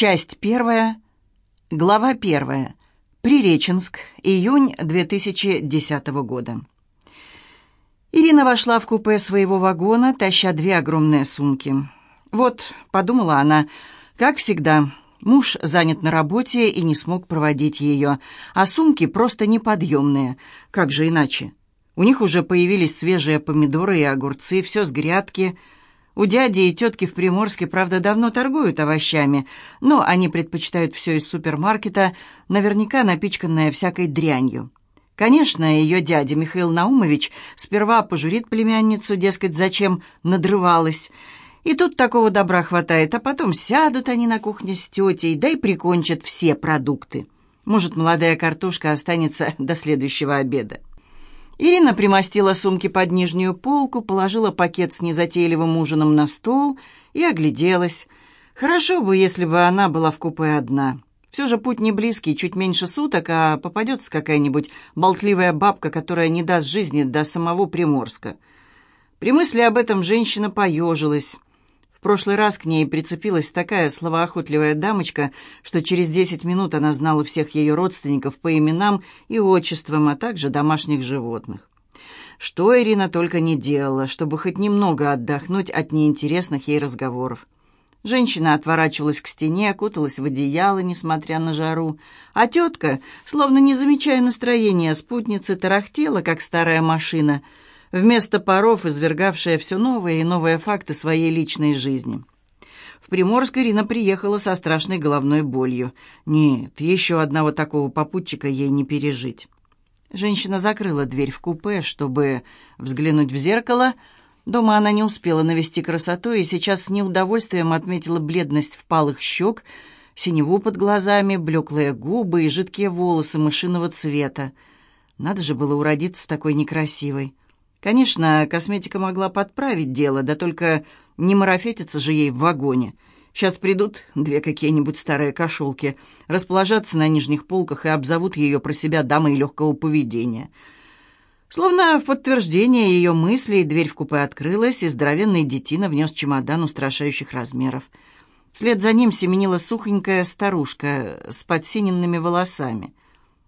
Часть первая. Глава первая. Приреченск. Июнь 2010 года. Ирина вошла в купе своего вагона, таща две огромные сумки. «Вот», — подумала она, — «как всегда, муж занят на работе и не смог проводить ее, а сумки просто неподъемные. Как же иначе? У них уже появились свежие помидоры и огурцы, все с грядки — у дяди и тетки в Приморске, правда, давно торгуют овощами, но они предпочитают все из супермаркета, наверняка напичканное всякой дрянью. Конечно, ее дядя Михаил Наумович сперва пожурит племянницу, дескать, зачем надрывалась. И тут такого добра хватает, а потом сядут они на кухне с тетей, да и прикончат все продукты. Может, молодая картошка останется до следующего обеда. Ирина примостила сумки под нижнюю полку, положила пакет с незатейливым ужином на стол и огляделась. Хорошо бы, если бы она была в купе одна. Все же путь не близкий, чуть меньше суток, а попадется какая-нибудь болтливая бабка, которая не даст жизни до самого Приморска. При мысли об этом женщина поежилась. В прошлый раз к ней прицепилась такая словоохотливая дамочка, что через десять минут она знала всех ее родственников по именам и отчествам, а также домашних животных. Что Ирина только не делала, чтобы хоть немного отдохнуть от неинтересных ей разговоров. Женщина отворачивалась к стене, окуталась в одеяло, несмотря на жару, а тетка, словно не замечая настроения спутницы, тарахтела, как старая машина — вместо паров извергавшая все новые и новые факты своей личной жизни. В Приморск Ирина приехала со страшной головной болью. Нет, еще одного такого попутчика ей не пережить. Женщина закрыла дверь в купе, чтобы взглянуть в зеркало. Дома она не успела навести красоту и сейчас с неудовольствием отметила бледность впалых щек, синеву под глазами, блеклые губы и жидкие волосы мышиного цвета. Надо же было уродиться такой некрасивой. Конечно, косметика могла подправить дело, да только не марафетиться же ей в вагоне. Сейчас придут две какие-нибудь старые кошелки, расположатся на нижних полках и обзовут ее про себя дамой легкого поведения. Словно в подтверждение ее мыслей дверь в купе открылась, и здоровенный детина внес чемодан устрашающих размеров. Вслед за ним семенила сухонькая старушка с подсиненными волосами.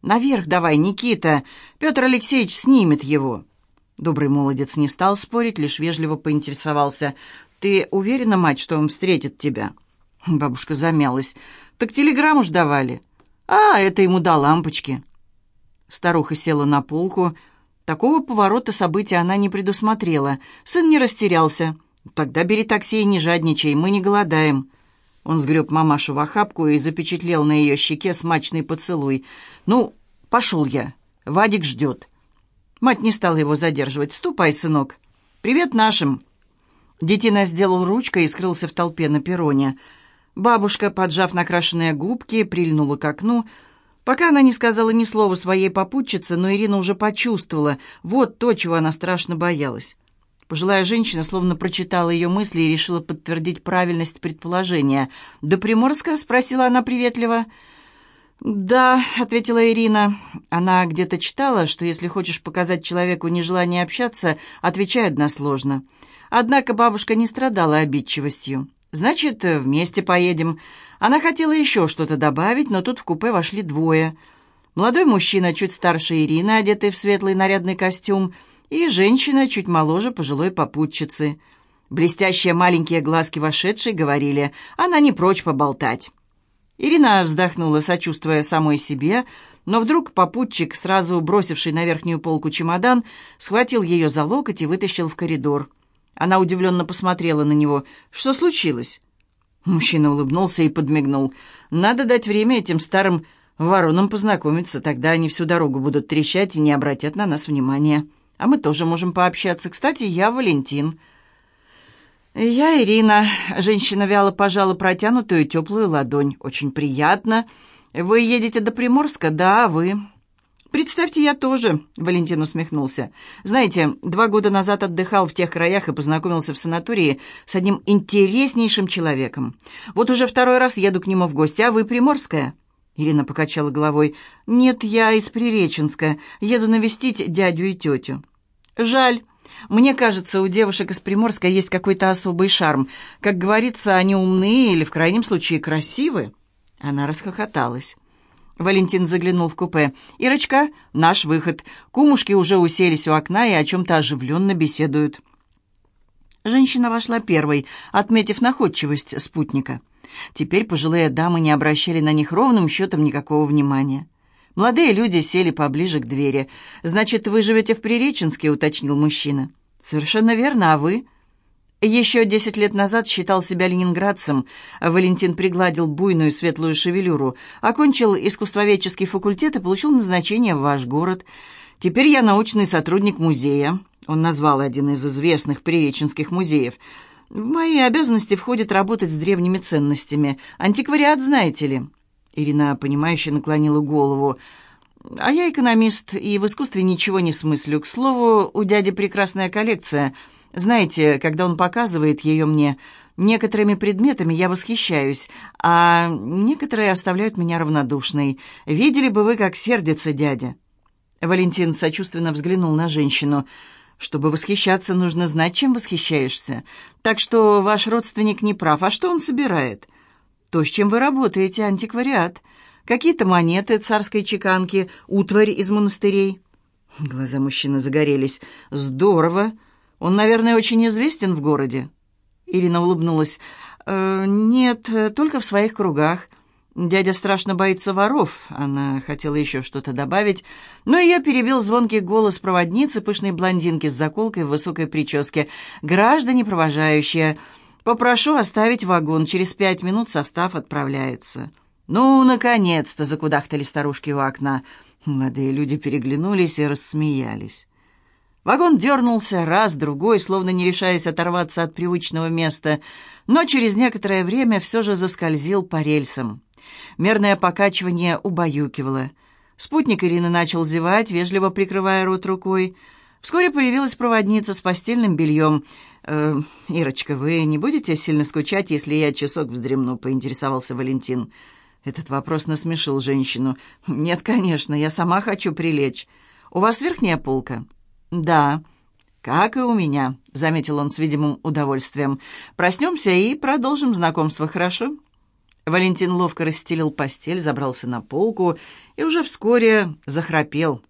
«Наверх давай, Никита! Петр Алексеевич снимет его!» Добрый молодец не стал спорить, лишь вежливо поинтересовался. «Ты уверена, мать, что он встретит тебя?» Бабушка замялась. «Так телеграмму ж давали». «А, это ему до лампочки». Старуха села на полку. Такого поворота событий она не предусмотрела. Сын не растерялся. «Тогда бери такси и не жадничай, мы не голодаем». Он сгреб мамашу в охапку и запечатлел на ее щеке смачный поцелуй. «Ну, пошел я. Вадик ждет». Мать не стала его задерживать. «Ступай, сынок. Привет нашим». Детина сделал ручкой и скрылся в толпе на перроне. Бабушка, поджав накрашенные губки, прильнула к окну. Пока она не сказала ни слова своей попутчице, но Ирина уже почувствовала, вот то, чего она страшно боялась. Пожилая женщина словно прочитала ее мысли и решила подтвердить правильность предположения. «До Приморска?» — спросила она приветливо. «Да», — ответила Ирина. Она где-то читала, что если хочешь показать человеку нежелание общаться, отвечай односложно. Однако бабушка не страдала обидчивостью. «Значит, вместе поедем». Она хотела еще что-то добавить, но тут в купе вошли двое. Молодой мужчина, чуть старше Ирины, одетый в светлый нарядный костюм, и женщина, чуть моложе пожилой попутчицы. Блестящие маленькие глазки вошедшей говорили, она не прочь поболтать. Ирина вздохнула, сочувствуя самой себе, но вдруг попутчик, сразу бросивший на верхнюю полку чемодан, схватил ее за локоть и вытащил в коридор. Она удивленно посмотрела на него. «Что случилось?» Мужчина улыбнулся и подмигнул. «Надо дать время этим старым воронам познакомиться, тогда они всю дорогу будут трещать и не обратят на нас внимания. А мы тоже можем пообщаться. Кстати, я Валентин». «Я Ирина». Женщина вяло пожала протянутую теплую ладонь. «Очень приятно. Вы едете до Приморска?» «Да, вы». «Представьте, я тоже», — Валентин усмехнулся. «Знаете, два года назад отдыхал в тех краях и познакомился в санатории с одним интереснейшим человеком. Вот уже второй раз еду к нему в гости, а вы Приморская?» Ирина покачала головой. «Нет, я из Приреченска. Еду навестить дядю и тетю». «Жаль. Мне кажется, у девушек из Приморска есть какой-то особый шарм. Как говорится, они умные или, в крайнем случае, красивы. Она расхохоталась. Валентин заглянул в купе. «Ирочка, наш выход. Кумушки уже уселись у окна и о чем-то оживленно беседуют». Женщина вошла первой, отметив находчивость спутника. Теперь пожилые дамы не обращали на них ровным счетом никакого внимания. Молодые люди сели поближе к двери. «Значит, вы живете в Приреченске?» — уточнил мужчина. «Совершенно верно, а вы?» Еще десять лет назад считал себя ленинградцем. Валентин пригладил буйную светлую шевелюру, окончил искусствоведческий факультет и получил назначение в ваш город. Теперь я научный сотрудник музея. Он назвал один из известных приреченских музеев. В мои обязанности входит работать с древними ценностями. Антиквариат, знаете ли. Ирина, понимающе наклонила голову. «А я экономист и в искусстве ничего не смыслю. К слову, у дяди прекрасная коллекция — знаете, когда он показывает ее мне, некоторыми предметами я восхищаюсь, а некоторые оставляют меня равнодушной. Видели бы вы, как сердится дядя?» Валентин сочувственно взглянул на женщину. «Чтобы восхищаться, нужно знать, чем восхищаешься. Так что ваш родственник не прав. А что он собирает?» «То, с чем вы работаете, антиквариат. Какие-то монеты царской чеканки, утварь из монастырей». Глаза мужчины загорелись. «Здорово!» Он, наверное, очень известен в городе». Ирина улыбнулась. «Э, «Нет, только в своих кругах. Дядя страшно боится воров». Она хотела еще что-то добавить, но ее перебил звонкий голос проводницы, пышной блондинки с заколкой в высокой прическе. «Граждане провожающие, попрошу оставить вагон. Через пять минут состав отправляется». «Ну, наконец-то!» — закудахтали старушки у окна. Молодые люди переглянулись и рассмеялись. Вагон дернулся раз, другой, словно не решаясь оторваться от привычного места, но через некоторое время все же заскользил по рельсам. Мерное покачивание убаюкивало. Спутник Ирины начал зевать, вежливо прикрывая рот рукой. Вскоре появилась проводница с постельным бельем. «Э, «Ирочка, вы не будете сильно скучать, если я часок вздремну?» — поинтересовался Валентин. Этот вопрос насмешил женщину. «Нет, конечно, я сама хочу прилечь. У вас верхняя полка?» «Да, как и у меня», — заметил он с видимым удовольствием. «Проснемся и продолжим знакомство, хорошо?» Валентин ловко расстелил постель, забрался на полку и уже вскоре захрапел.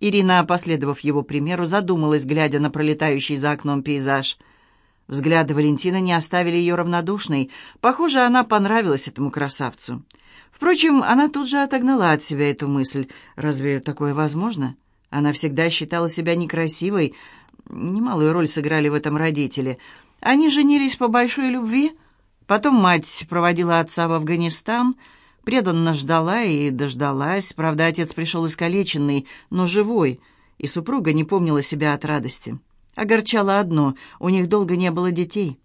Ирина, последовав его примеру, задумалась, глядя на пролетающий за окном пейзаж. Взгляды Валентина не оставили ее равнодушной. Похоже, она понравилась этому красавцу. Впрочем, она тут же отогнала от себя эту мысль. Разве такое возможно? Она всегда считала себя некрасивой. Немалую роль сыграли в этом родители. Они женились по большой любви. Потом мать проводила отца в Афганистан, преданно ждала и дождалась. Правда, отец пришел искалеченный, но живой, и супруга не помнила себя от радости. Огорчало одно — у них долго не было детей.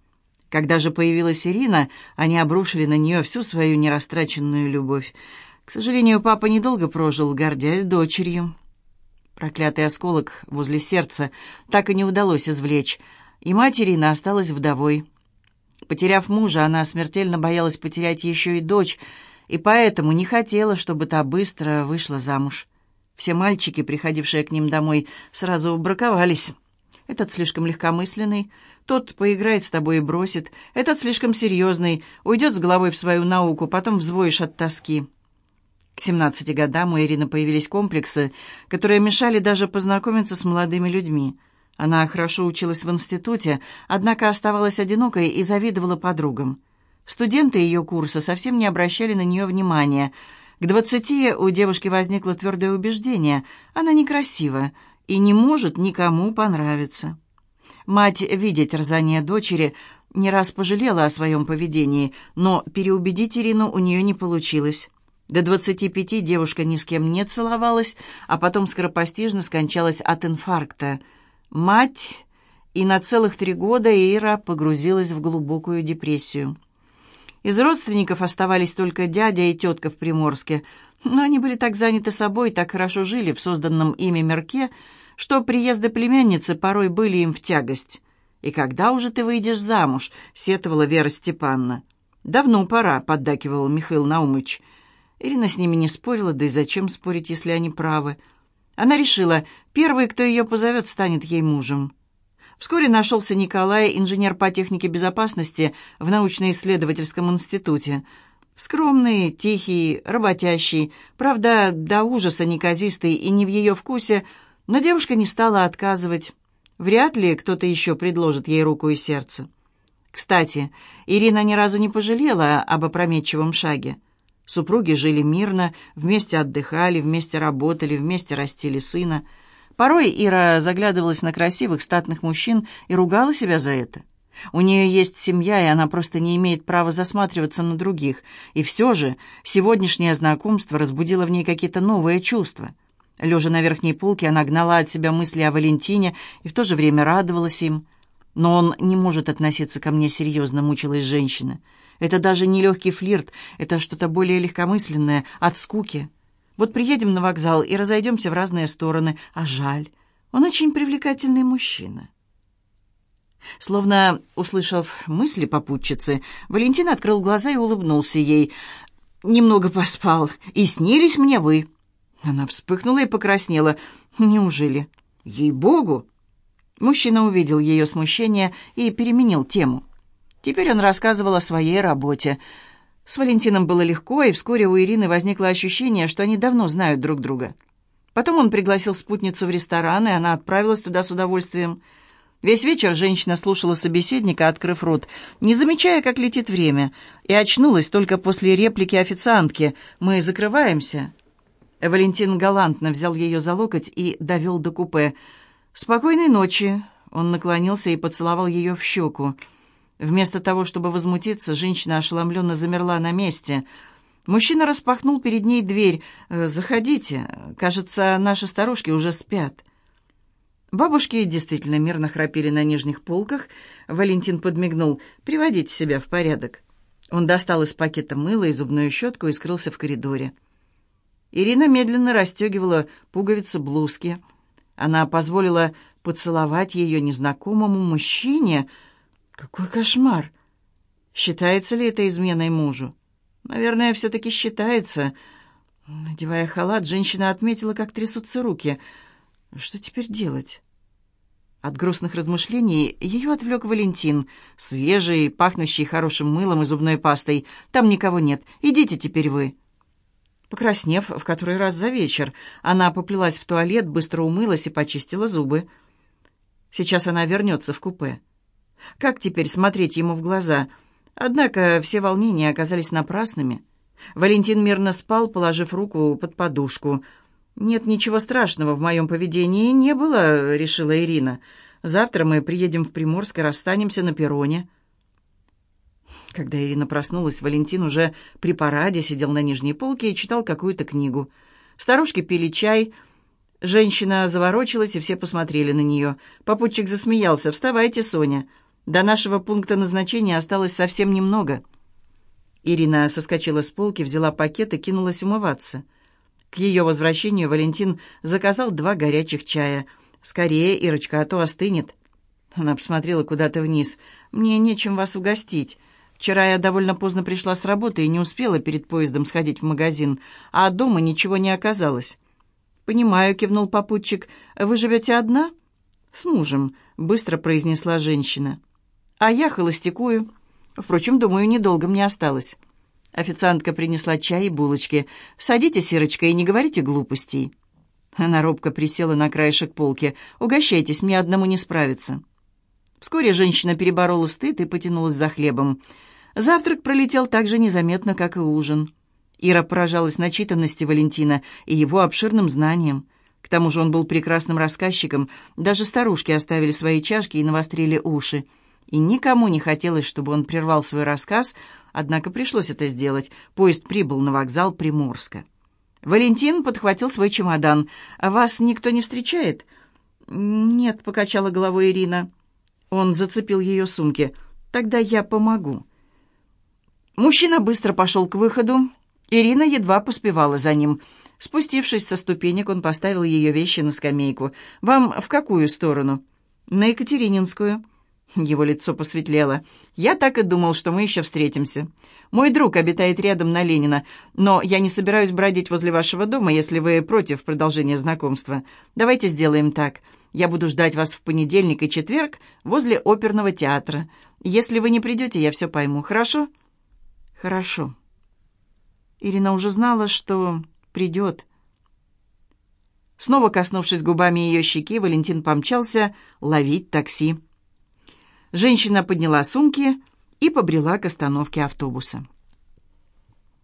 Когда же появилась Ирина, они обрушили на нее всю свою нерастраченную любовь. К сожалению, папа недолго прожил, гордясь дочерью. Проклятый осколок возле сердца так и не удалось извлечь, и мать Ирина осталась вдовой. Потеряв мужа, она смертельно боялась потерять еще и дочь, и поэтому не хотела, чтобы та быстро вышла замуж. Все мальчики, приходившие к ним домой, сразу браковались. Этот слишком легкомысленный, тот поиграет с тобой и бросит, этот слишком серьезный, уйдет с головой в свою науку, потом взвоишь от тоски. К 17 годам у Ирины появились комплексы, которые мешали даже познакомиться с молодыми людьми. Она хорошо училась в институте, однако оставалась одинокой и завидовала подругам. Студенты ее курса совсем не обращали на нее внимания. К двадцати у девушки возникло твердое убеждение – она некрасива и не может никому понравиться. Мать, видя терзание дочери, не раз пожалела о своем поведении, но переубедить Ирину у нее не получилось. До двадцати пяти девушка ни с кем не целовалась, а потом скоропостижно скончалась от инфаркта. Мать, и на целых три года Ира погрузилась в глубокую депрессию. Из родственников оставались только дядя и тетка в Приморске, но они были так заняты собой, так хорошо жили в созданном ими мирке, что приезды племянницы порой были им в тягость. «И когда уже ты выйдешь замуж?» — сетовала Вера Степанна. «Давно пора», — поддакивал Михаил Наумыч. Ирина с ними не спорила, да и зачем спорить, если они правы. Она решила, первый, кто ее позовет, станет ей мужем. Вскоре нашелся Николай, инженер по технике безопасности в научно-исследовательском институте. Скромный, тихий, работящий, правда, до ужаса неказистый и не в ее вкусе, но девушка не стала отказывать. Вряд ли кто-то еще предложит ей руку и сердце. Кстати, Ирина ни разу не пожалела об опрометчивом шаге. Супруги жили мирно, вместе отдыхали, вместе работали, вместе растили сына. Порой Ира заглядывалась на красивых статных мужчин и ругала себя за это. У нее есть семья, и она просто не имеет права засматриваться на других. И все же сегодняшнее знакомство разбудило в ней какие-то новые чувства. Лежа на верхней полке, она гнала от себя мысли о Валентине и в то же время радовалась им. «Но он не может относиться ко мне серьезно», — мучилась женщина. Это даже не легкий флирт, это что-то более легкомысленное, от скуки. Вот приедем на вокзал и разойдемся в разные стороны. А жаль, он очень привлекательный мужчина. Словно услышав мысли попутчицы, Валентин открыл глаза и улыбнулся ей. «Немного поспал, и снились мне вы». Она вспыхнула и покраснела. «Неужели?» «Ей-богу!» Мужчина увидел ее смущение и переменил тему. Теперь он рассказывал о своей работе. С Валентином было легко, и вскоре у Ирины возникло ощущение, что они давно знают друг друга. Потом он пригласил спутницу в ресторан, и она отправилась туда с удовольствием. Весь вечер женщина слушала собеседника, открыв рот, не замечая, как летит время, и очнулась только после реплики официантки «Мы закрываемся». Валентин галантно взял ее за локоть и довел до купе. «Спокойной ночи!» Он наклонился и поцеловал ее в щеку. Вместо того, чтобы возмутиться, женщина ошеломленно замерла на месте. Мужчина распахнул перед ней дверь. «Э, «Заходите. Кажется, наши старушки уже спят». Бабушки действительно мирно храпели на нижних полках. Валентин подмигнул. «Приводите себя в порядок». Он достал из пакета мыло и зубную щетку и скрылся в коридоре. Ирина медленно расстегивала пуговицы блузки. Она позволила поцеловать ее незнакомому мужчине — какой кошмар! Считается ли это изменой мужу? Наверное, все-таки считается. Надевая халат, женщина отметила, как трясутся руки. Что теперь делать? От грустных размышлений ее отвлек Валентин, свежий, пахнущий хорошим мылом и зубной пастой. «Там никого нет. Идите теперь вы». Покраснев в который раз за вечер, она поплелась в туалет, быстро умылась и почистила зубы. Сейчас она вернется в купе. Как теперь смотреть ему в глаза? Однако все волнения оказались напрасными. Валентин мирно спал, положив руку под подушку. «Нет ничего страшного в моем поведении не было», — решила Ирина. «Завтра мы приедем в Приморск и расстанемся на перроне». Когда Ирина проснулась, Валентин уже при параде сидел на нижней полке и читал какую-то книгу. Старушки пили чай. Женщина заворочилась, и все посмотрели на нее. Попутчик засмеялся. «Вставайте, Соня. До нашего пункта назначения осталось совсем немного. Ирина соскочила с полки, взяла пакет и кинулась умываться. К ее возвращению Валентин заказал два горячих чая. «Скорее, Ирочка, а то остынет». Она посмотрела куда-то вниз. «Мне нечем вас угостить. Вчера я довольно поздно пришла с работы и не успела перед поездом сходить в магазин, а дома ничего не оказалось». «Понимаю», — кивнул попутчик. «Вы живете одна?» «С мужем», — быстро произнесла женщина. А я холостякую. Впрочем, думаю, недолго мне осталось. Официантка принесла чай и булочки. «Садитесь, Ирочка, и не говорите глупостей». Она робко присела на краешек полки. «Угощайтесь, мне одному не справиться». Вскоре женщина переборола стыд и потянулась за хлебом. Завтрак пролетел так же незаметно, как и ужин. Ира поражалась начитанности Валентина и его обширным знаниям. К тому же он был прекрасным рассказчиком, даже старушки оставили свои чашки и навострили уши и никому не хотелось, чтобы он прервал свой рассказ, однако пришлось это сделать. Поезд прибыл на вокзал Приморска. Валентин подхватил свой чемодан. «А вас никто не встречает?» «Нет», — покачала головой Ирина. Он зацепил ее сумки. «Тогда я помогу». Мужчина быстро пошел к выходу. Ирина едва поспевала за ним. Спустившись со ступенек, он поставил ее вещи на скамейку. «Вам в какую сторону?» «На Екатерининскую». Его лицо посветлело. «Я так и думал, что мы еще встретимся. Мой друг обитает рядом на Ленина, но я не собираюсь бродить возле вашего дома, если вы против продолжения знакомства. Давайте сделаем так. Я буду ждать вас в понедельник и четверг возле оперного театра. Если вы не придете, я все пойму. Хорошо?» «Хорошо». Ирина уже знала, что придет. Снова коснувшись губами ее щеки, Валентин помчался ловить такси. Женщина подняла сумки и побрела к остановке автобуса.